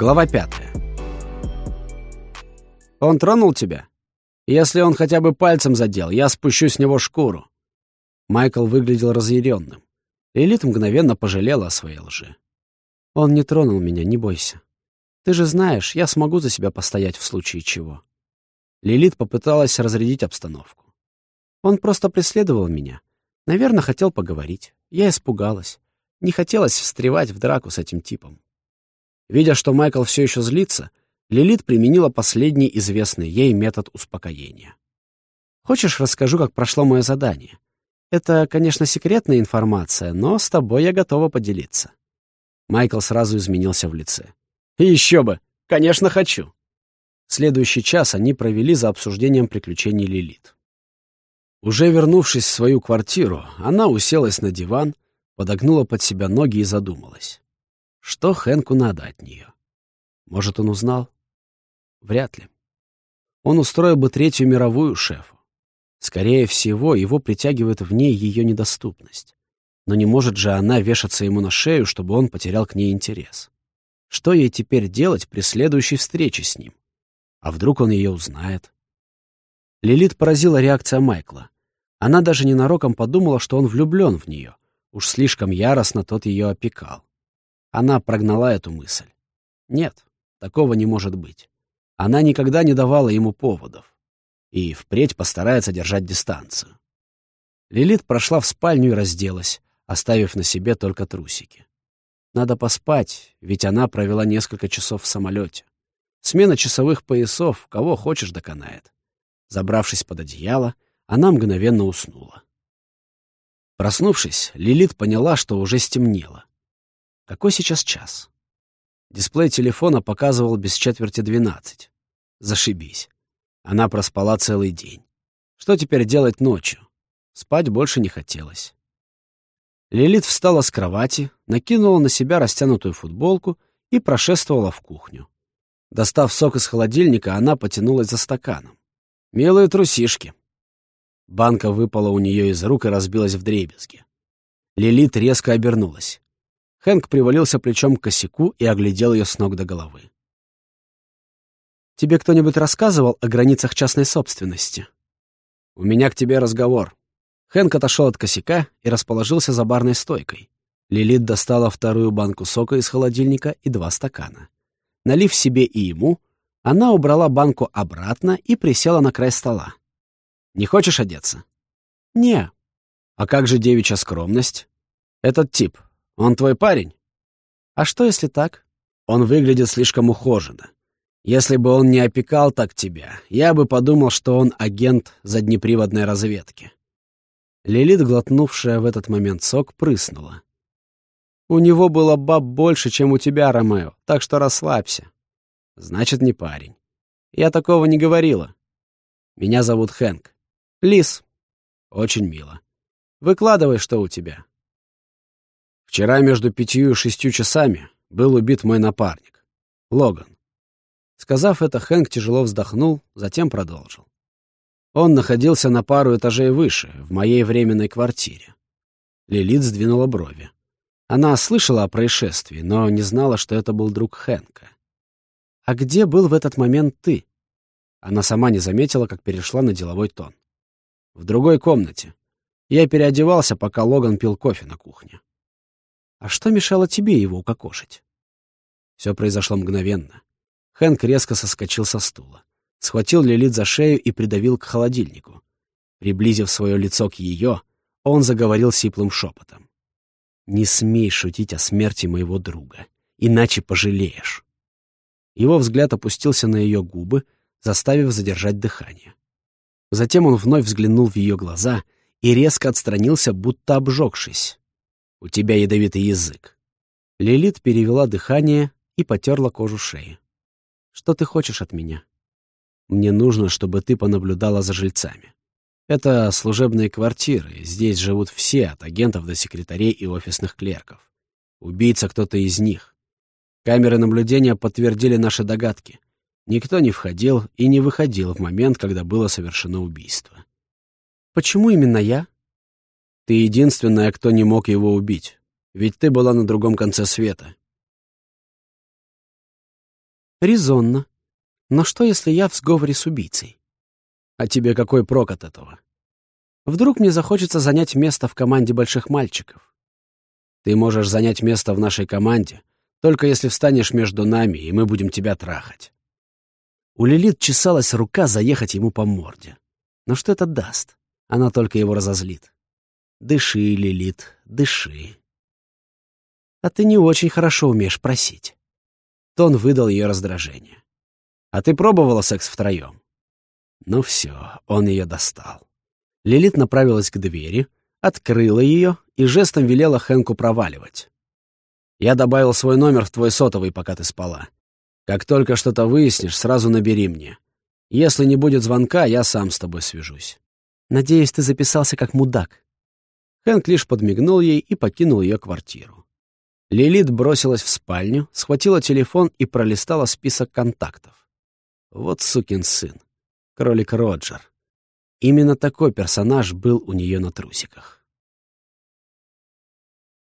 Глава пятая. «Он тронул тебя? Если он хотя бы пальцем задел, я спущу с него шкуру». Майкл выглядел разъяренным. Лилит мгновенно пожалела о своей лжи. «Он не тронул меня, не бойся. Ты же знаешь, я смогу за себя постоять в случае чего». Лилит попыталась разрядить обстановку. «Он просто преследовал меня. Наверное, хотел поговорить. Я испугалась. Не хотелось встревать в драку с этим типом. Видя, что Майкл все еще злится, Лилит применила последний известный ей метод успокоения. «Хочешь, расскажу, как прошло мое задание? Это, конечно, секретная информация, но с тобой я готова поделиться». Майкл сразу изменился в лице. «Еще бы! Конечно, хочу!» Следующий час они провели за обсуждением приключений Лилит. Уже вернувшись в свою квартиру, она уселась на диван, подогнула под себя ноги и задумалась. Что Хэнку надо от нее? Может, он узнал? Вряд ли. Он устроил бы Третью мировую шефу. Скорее всего, его притягивает в ней ее недоступность. Но не может же она вешаться ему на шею, чтобы он потерял к ней интерес. Что ей теперь делать при следующей встрече с ним? А вдруг он ее узнает? Лилит поразила реакция Майкла. Она даже ненароком подумала, что он влюблен в нее. Уж слишком яростно тот ее опекал. Она прогнала эту мысль. Нет, такого не может быть. Она никогда не давала ему поводов. И впредь постарается держать дистанцию. Лилит прошла в спальню и разделась, оставив на себе только трусики. Надо поспать, ведь она провела несколько часов в самолете. Смена часовых поясов, кого хочешь, доконает. Забравшись под одеяло, она мгновенно уснула. Проснувшись, Лилит поняла, что уже стемнело. Какой сейчас час? Дисплей телефона показывал без четверти двенадцать. Зашибись. Она проспала целый день. Что теперь делать ночью? Спать больше не хотелось. Лилит встала с кровати, накинула на себя растянутую футболку и прошествовала в кухню. Достав сок из холодильника, она потянулась за стаканом. Милые трусишки. Банка выпала у нее из рук и разбилась в дребезги. Лилит резко обернулась. Хэнк привалился плечом к косяку и оглядел ее с ног до головы. «Тебе кто-нибудь рассказывал о границах частной собственности?» «У меня к тебе разговор». Хэнк отошел от косяка и расположился за барной стойкой. Лилит достала вторую банку сока из холодильника и два стакана. Налив себе и ему, она убрала банку обратно и присела на край стола. «Не хочешь одеться?» «Не». «А как же девичья скромность?» «Этот тип, он твой парень? А что, если так? Он выглядит слишком ухоженно. Если бы он не опекал так тебя, я бы подумал, что он агент заднеприводной разведки. Лилит, глотнувшая в этот момент сок, прыснула. «У него было баб больше, чем у тебя, Ромео, так что расслабься». «Значит, не парень. Я такого не говорила. Меня зовут Хэнк. Лис. Очень мило. Выкладывай, что у тебя». Вчера между пятью и шестью часами был убит мой напарник, Логан. Сказав это, Хэнк тяжело вздохнул, затем продолжил. Он находился на пару этажей выше, в моей временной квартире. Лилит сдвинула брови. Она слышала о происшествии, но не знала, что это был друг Хэнка. «А где был в этот момент ты?» Она сама не заметила, как перешла на деловой тон. «В другой комнате. Я переодевался, пока Логан пил кофе на кухне. А что мешало тебе его укокошить? Все произошло мгновенно. Хэнк резко соскочил со стула, схватил Лилит за шею и придавил к холодильнику. Приблизив свое лицо к ее, он заговорил сиплым шепотом. «Не смей шутить о смерти моего друга, иначе пожалеешь». Его взгляд опустился на ее губы, заставив задержать дыхание. Затем он вновь взглянул в ее глаза и резко отстранился, будто обжегшись. У тебя ядовитый язык. Лилит перевела дыхание и потерла кожу шеи. Что ты хочешь от меня? Мне нужно, чтобы ты понаблюдала за жильцами. Это служебные квартиры. Здесь живут все, от агентов до секретарей и офисных клерков. Убийца кто-то из них. Камеры наблюдения подтвердили наши догадки. Никто не входил и не выходил в момент, когда было совершено убийство. Почему именно я? Ты единственная, кто не мог его убить. Ведь ты была на другом конце света. Резонно. Но что, если я в сговоре с убийцей? А тебе какой прок от этого? Вдруг мне захочется занять место в команде больших мальчиков. Ты можешь занять место в нашей команде, только если встанешь между нами, и мы будем тебя трахать. У Лилит чесалась рука заехать ему по морде. Но что это даст? Она только его разозлит. Дыши, Лилит, дыши. А ты не очень хорошо умеешь просить. Тон выдал ее раздражение. А ты пробовала секс втроем? Ну все, он ее достал. Лилит направилась к двери, открыла ее и жестом велела Хэнку проваливать. «Я добавил свой номер в твой сотовый, пока ты спала. Как только что-то выяснишь, сразу набери мне. Если не будет звонка, я сам с тобой свяжусь». «Надеюсь, ты записался как мудак». Хэнк лишь подмигнул ей и покинул ее квартиру. Лилит бросилась в спальню, схватила телефон и пролистала список контактов. Вот сукин сын. Кролик Роджер. Именно такой персонаж был у нее на трусиках.